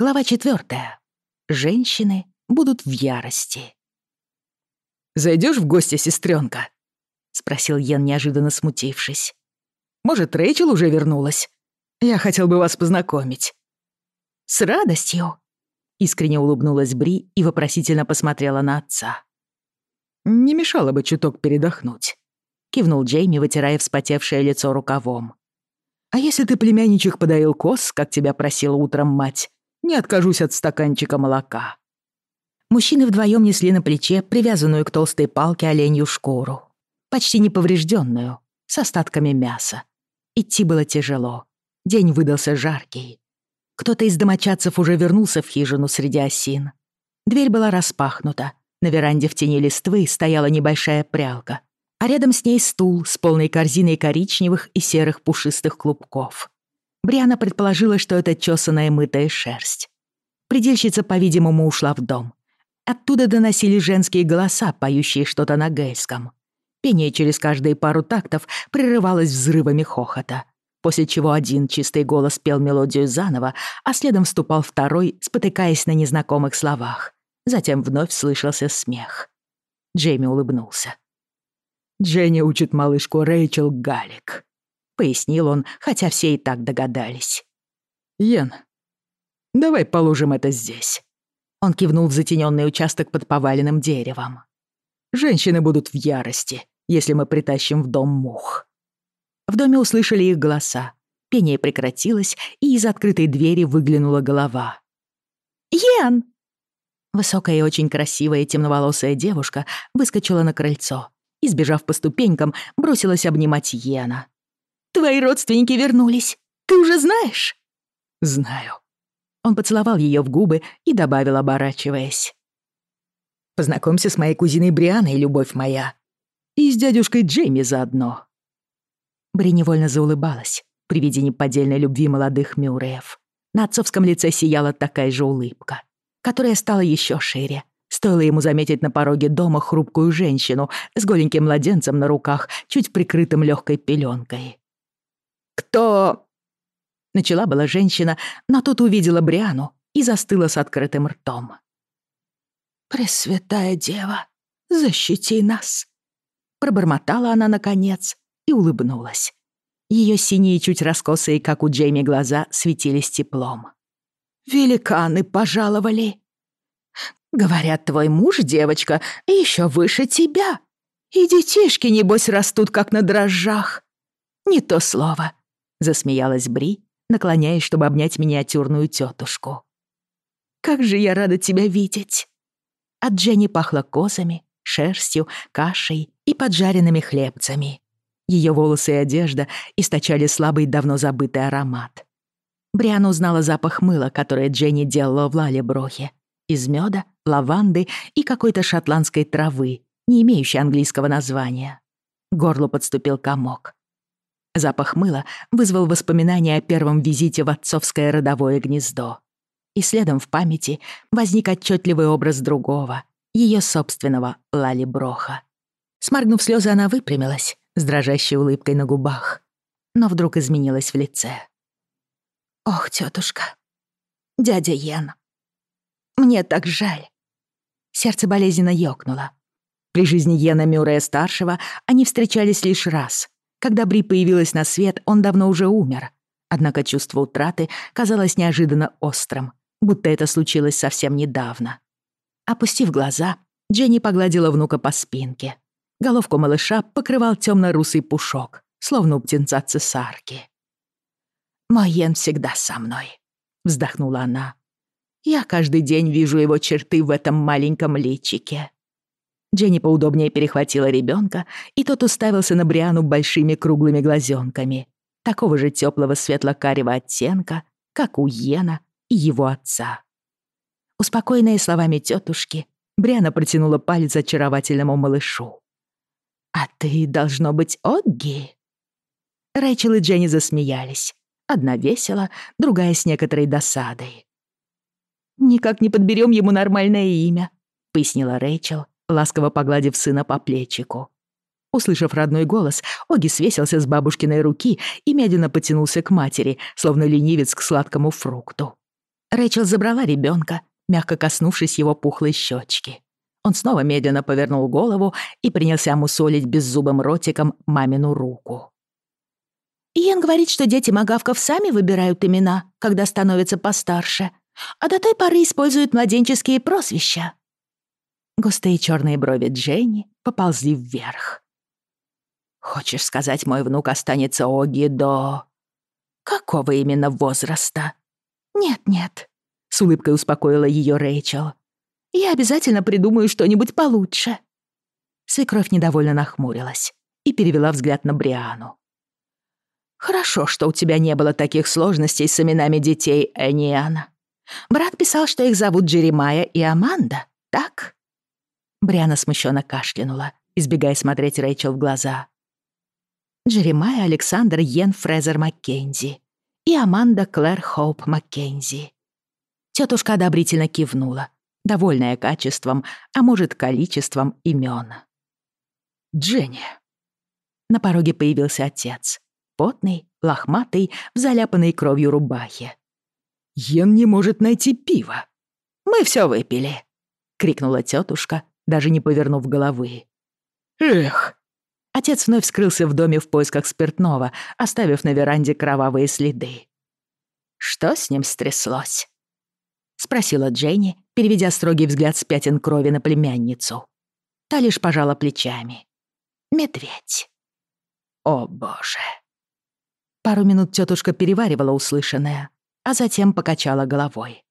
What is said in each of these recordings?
Глава четвертая. Женщины будут в ярости. «Зайдёшь в гости, сестрёнка?» — спросил Йен, неожиданно смутившись. «Может, Рэйчел уже вернулась? Я хотел бы вас познакомить». «С радостью!» — искренне улыбнулась Бри и вопросительно посмотрела на отца. «Не мешало бы чуток передохнуть», — кивнул Джейми, вытирая вспотевшее лицо рукавом. «А если ты племянничих подоил кос, как тебя просила утром мать, не откажусь от стаканчика молока». Мужчины вдвоем несли на плече привязанную к толстой палке оленью шкуру, почти неповрежденную, с остатками мяса. Идти было тяжело. День выдался жаркий. Кто-то из домочадцев уже вернулся в хижину среди осин. Дверь была распахнута. На веранде в тени листвы стояла небольшая прялка, а рядом с ней стул с полной корзиной Бриана предположила, что это чёсаная мытая шерсть. Предельщица, по-видимому, ушла в дом. Оттуда доносили женские голоса, поющие что-то на гельском. Пение через каждые пару тактов прерывалось взрывами хохота, после чего один чистый голос пел мелодию заново, а следом вступал второй, спотыкаясь на незнакомых словах. Затем вновь слышался смех. Джейми улыбнулся. «Дженни учит малышку Рэйчел Галик», пояснил он, хотя все и так догадались. «Йен, давай положим это здесь». Он кивнул в затенённый участок под поваленным деревом. «Женщины будут в ярости, если мы притащим в дом мух». В доме услышали их голоса. Пение прекратилось, и из открытой двери выглянула голова. «Йен!» Высокая и очень красивая темноволосая девушка выскочила на крыльцо избежав по ступенькам, бросилась обнимать Йена. Твои родственники вернулись. Ты уже знаешь?» «Знаю». Он поцеловал ее в губы и добавил, оборачиваясь. «Познакомься с моей кузиной Брианой, любовь моя. И с дядюшкой Джейми заодно». Бри невольно заулыбалась при виде неподдельной любви молодых Мюрреев. На отцовском лице сияла такая же улыбка, которая стала еще шире. Стоило ему заметить на пороге дома хрупкую женщину с голеньким младенцем на руках, чуть прикрытым легкой пеленкой кто...» Начала была женщина, но тут увидела Бриану и застыла с открытым ртом. «Пресвятая Дева, защити нас!» Пробормотала она наконец и улыбнулась. Ее синие, чуть раскосые, как у Джейми, глаза светились теплом. «Великаны пожаловали!» «Говорят, твой муж, девочка, еще выше тебя. И детишки, небось, растут, как на дрожжах. Не то слово. Засмеялась Бри, наклоняясь, чтобы обнять миниатюрную тетушку. «Как же я рада тебя видеть!» От Дженни пахло козами, шерстью, кашей и поджаренными хлебцами. Ее волосы и одежда источали слабый, давно забытый аромат. Бриана узнала запах мыла, которое Дженни делала в Лалеброхе. Из мёда, лаванды и какой-то шотландской травы, не имеющей английского названия. Горло подступил комок. Запах мыла вызвал воспоминания о первом визите в отцовское родовое гнездо. И следом в памяти возник отчетливый образ другого, ее собственного Лали Броха. Сморгнув слезы, она выпрямилась, с дрожащей улыбкой на губах, но вдруг изменилась в лице. «Ох, тетушка, дядя Йен, мне так жаль!» Сердце болезненно ёкнуло. При жизни Йена Мюррея-старшего они встречались лишь раз, когда Бри появилась на свет, он давно уже умер. Однако чувство утраты казалось неожиданно острым, будто это случилось совсем недавно. Опустив глаза, Дженни погладила внука по спинке. Головку малыша покрывал темно-русый пушок, словно у птенца цесарки. «Моен всегда со мной», — вздохнула она. «Я каждый день вижу его черты в этом маленьком личике». Дженни поудобнее перехватила ребенка, и тот уставился на Бриану большими круглыми глазенками, такого же теплого светло-карего оттенка, как у Йена и его отца. Успокоенная словами тетушки, Бриана протянула палец очаровательному малышу. «А ты, должно быть, Огги?» Рэйчел и Дженни засмеялись. Одна весело, другая с некоторой досадой. «Никак не подберем ему нормальное имя», — пояснила Рэйчел, ласково погладив сына по плечику. Услышав родной голос, Оги свесился с бабушкиной руки и медленно потянулся к матери, словно ленивец к сладкому фрукту. Рэйчел забрала ребенка, мягко коснувшись его пухлой щечки. Он снова медленно повернул голову и принялся мусолить беззубым ротиком мамину руку. «Иен говорит, что дети магавков сами выбирают имена, когда становятся постарше, а до той поры используют младенческие прозвища», Густые черные брови Дженни поползли вверх. «Хочешь сказать, мой внук останется Оги до... Какого именно возраста?» «Нет-нет», — с улыбкой успокоила ее Рэйчел. «Я обязательно придумаю что-нибудь получше». Свекровь недовольно нахмурилась и перевела взгляд на Бриану. «Хорошо, что у тебя не было таких сложностей с именами детей, Эниана. Брат писал, что их зовут Джеремая и Аманда, так?» Бриана смущенно кашлянула, избегая смотреть Рэйчел в глаза. Джеремая Александр Йен Фрезер Маккензи и Аманда Клэр Хоуп Маккензи. Тетушка одобрительно кивнула, довольная качеством, а может, количеством имен. Дженни. На пороге появился отец, потный, лохматый, в заляпанной кровью рубахе. «Йен не может найти пиво». «Мы все выпили», — крикнула тетушка, даже не повернув головы. «Эх!» Отец вновь скрылся в доме в поисках спиртного, оставив на веранде кровавые следы. «Что с ним стряслось?» — спросила Дженни, переведя строгий взгляд с пятен крови на племянницу. Та лишь пожала плечами. «Медведь». «О, боже». Пару минут тетушка переваривала услышанное, а затем покачала головой.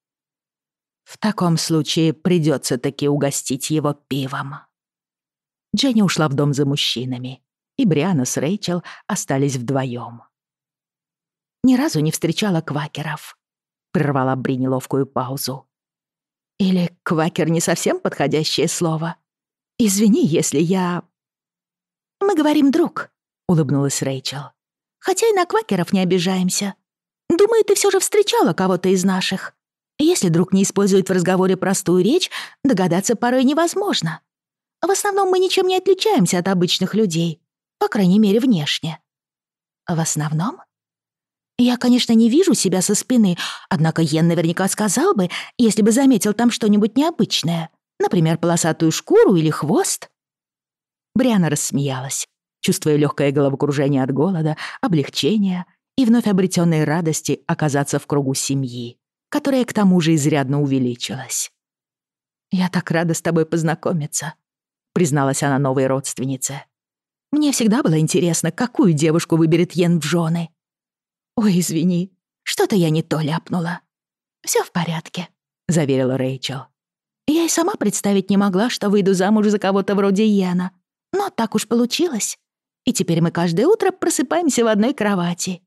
В таком случае придется таки угостить его пивом. Дженни ушла в дом за мужчинами, и Бриана с Рэйчел остались вдвоем. «Ни разу не встречала квакеров», — прервала Бри неловкую паузу. «Или квакер не совсем подходящее слово. Извини, если я...» «Мы говорим «друг», — улыбнулась Рэйчел. «Хотя и на квакеров не обижаемся. Думаю, ты все же встречала кого-то из наших. Если друг не использует в разговоре простую речь, догадаться порой невозможно. В основном мы ничем не отличаемся от обычных людей, по крайней мере, внешне. В основном? Я, конечно, не вижу себя со спины, однако Йен наверняка сказал бы, если бы заметил там что-нибудь необычное, например, полосатую шкуру или хвост. Бриана рассмеялась, чувствуя легкое головокружение от голода, облегчения и вновь обретенной которая к тому же изрядно увеличилась. «Я так рада с тобой познакомиться», — призналась она новой родственнице. «Мне всегда было интересно, какую девушку выберет Йен в жены». «Ой, извини, что-то я не то ляпнула». «Всё в порядке», — заверила Рэйчел. «Я и сама представить не могла, что выйду замуж за кого-то вроде Йена. Но так уж получилось. И теперь мы каждое утро просыпаемся в одной кровати.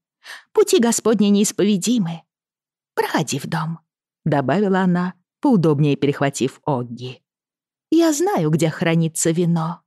Пути Господни неисповедимы. Проходи в дом», — добавила она, поудобнее перехватив Огги. «Я знаю, где хранится вино».